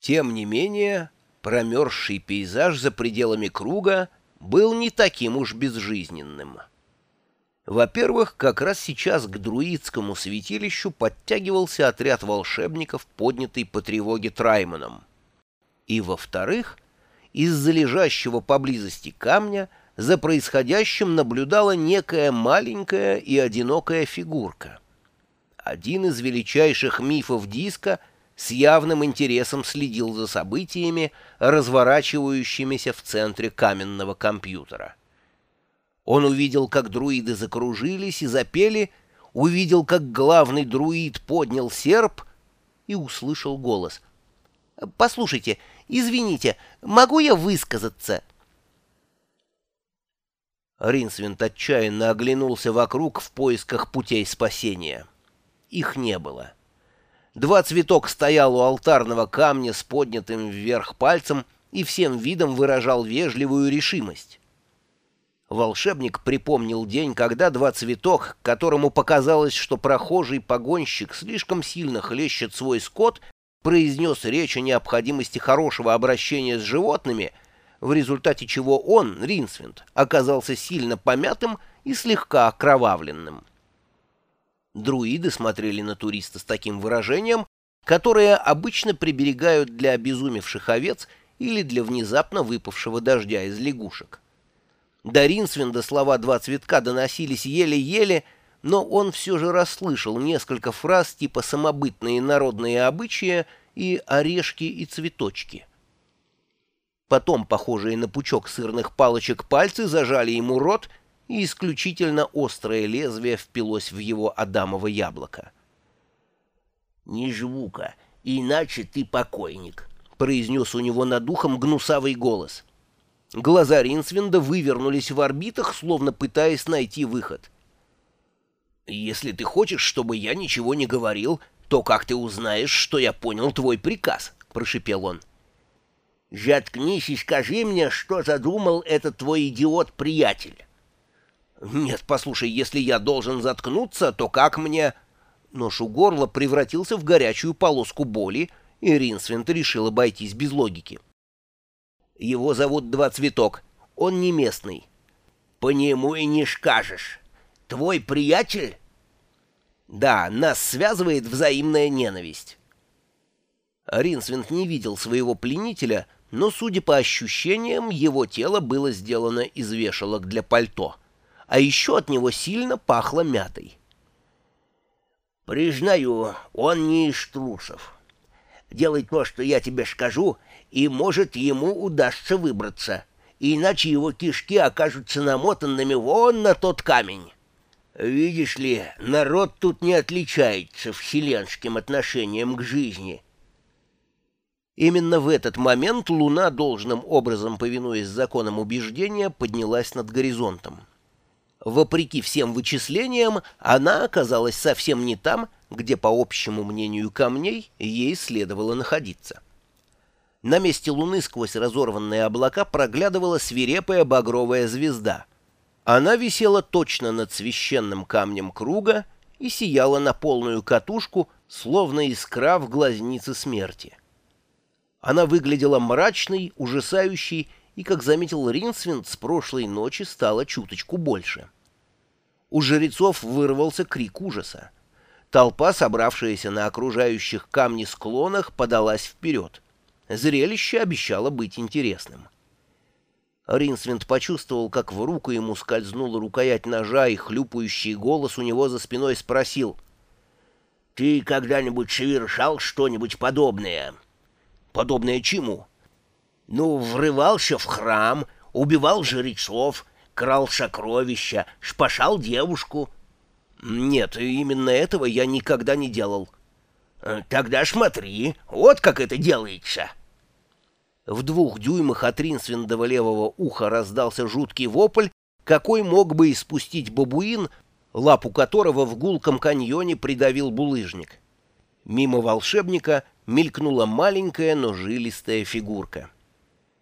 Тем не менее, промерзший пейзаж за пределами круга был не таким уж безжизненным. Во-первых, как раз сейчас к друидскому святилищу подтягивался отряд волшебников, поднятый по тревоге Трайманом. И во-вторых, из-за лежащего поблизости камня за происходящим наблюдала некая маленькая и одинокая фигурка. Один из величайших мифов диска — с явным интересом следил за событиями, разворачивающимися в центре каменного компьютера. Он увидел, как друиды закружились и запели, увидел, как главный друид поднял серп и услышал голос. «Послушайте, извините, могу я высказаться?» Ринсвинд отчаянно оглянулся вокруг в поисках путей спасения. Их не было. Два цветок стоял у алтарного камня с поднятым вверх пальцем и всем видом выражал вежливую решимость. Волшебник припомнил день, когда два цветок, которому показалось, что прохожий погонщик слишком сильно хлещет свой скот, произнес речь о необходимости хорошего обращения с животными, в результате чего он, Ринсвинд, оказался сильно помятым и слегка окровавленным. Друиды смотрели на туриста с таким выражением, которое обычно приберегают для обезумевших овец или для внезапно выпавшего дождя из лягушек. До Ринсвинда слова «два цветка» доносились еле-еле, но он все же расслышал несколько фраз типа «самобытные народные обычаи» и «орешки и цветочки». Потом, похожие на пучок сырных палочек, пальцы зажали ему рот — и исключительно острое лезвие впилось в его адамово яблоко. «Не звука, иначе ты покойник», — произнес у него над ухом гнусавый голос. Глаза Ринсвинда вывернулись в орбитах, словно пытаясь найти выход. «Если ты хочешь, чтобы я ничего не говорил, то как ты узнаешь, что я понял твой приказ?» — прошипел он. «Заткнись и скажи мне, что задумал этот твой идиот-приятель». «Нет, послушай, если я должен заткнуться, то как мне...» Нож у горла превратился в горячую полоску боли, и Ринсвинд решил обойтись без логики. «Его зовут Два Цветок. Он не местный». «По нему и не скажешь. Твой приятель?» «Да, нас связывает взаимная ненависть». Ринсвинд не видел своего пленителя, но, судя по ощущениям, его тело было сделано из вешалок для пальто а еще от него сильно пахло мятой. «Признаю, он не из трусов. Делай то, что я тебе скажу, и, может, ему удастся выбраться, иначе его кишки окажутся намотанными вон на тот камень. Видишь ли, народ тут не отличается вселенским отношением к жизни». Именно в этот момент луна, должным образом повинуясь законам убеждения, поднялась над горизонтом. Вопреки всем вычислениям, она оказалась совсем не там, где, по общему мнению камней, ей следовало находиться. На месте Луны сквозь разорванные облака проглядывала свирепая багровая звезда. Она висела точно над священным камнем круга и сияла на полную катушку, словно искра в глазнице смерти. Она выглядела мрачной, ужасающей и, как заметил Ринсвинд, с прошлой ночи стало чуточку больше. У жрецов вырвался крик ужаса. Толпа, собравшаяся на окружающих камни склонах, подалась вперед. Зрелище обещало быть интересным. Ринсвинд почувствовал, как в руку ему скользнула рукоять ножа, и хлюпающий голос у него за спиной спросил. «Ты когда-нибудь совершал что-нибудь подобное?» «Подобное чему?» Ну, врывался в храм, убивал жрецов, крал сокровища, шпашал девушку. Нет, именно этого я никогда не делал. Э, тогда смотри, вот как это делается. В двух дюймах от Ринсвиндова левого уха раздался жуткий вопль, какой мог бы испустить бабуин, лапу которого в гулком каньоне придавил булыжник. Мимо волшебника мелькнула маленькая, но жилистая фигурка.